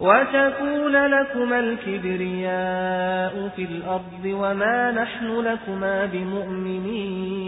وتكون لكما الكبرياء في الأرض وما نحن لكما بمؤمنين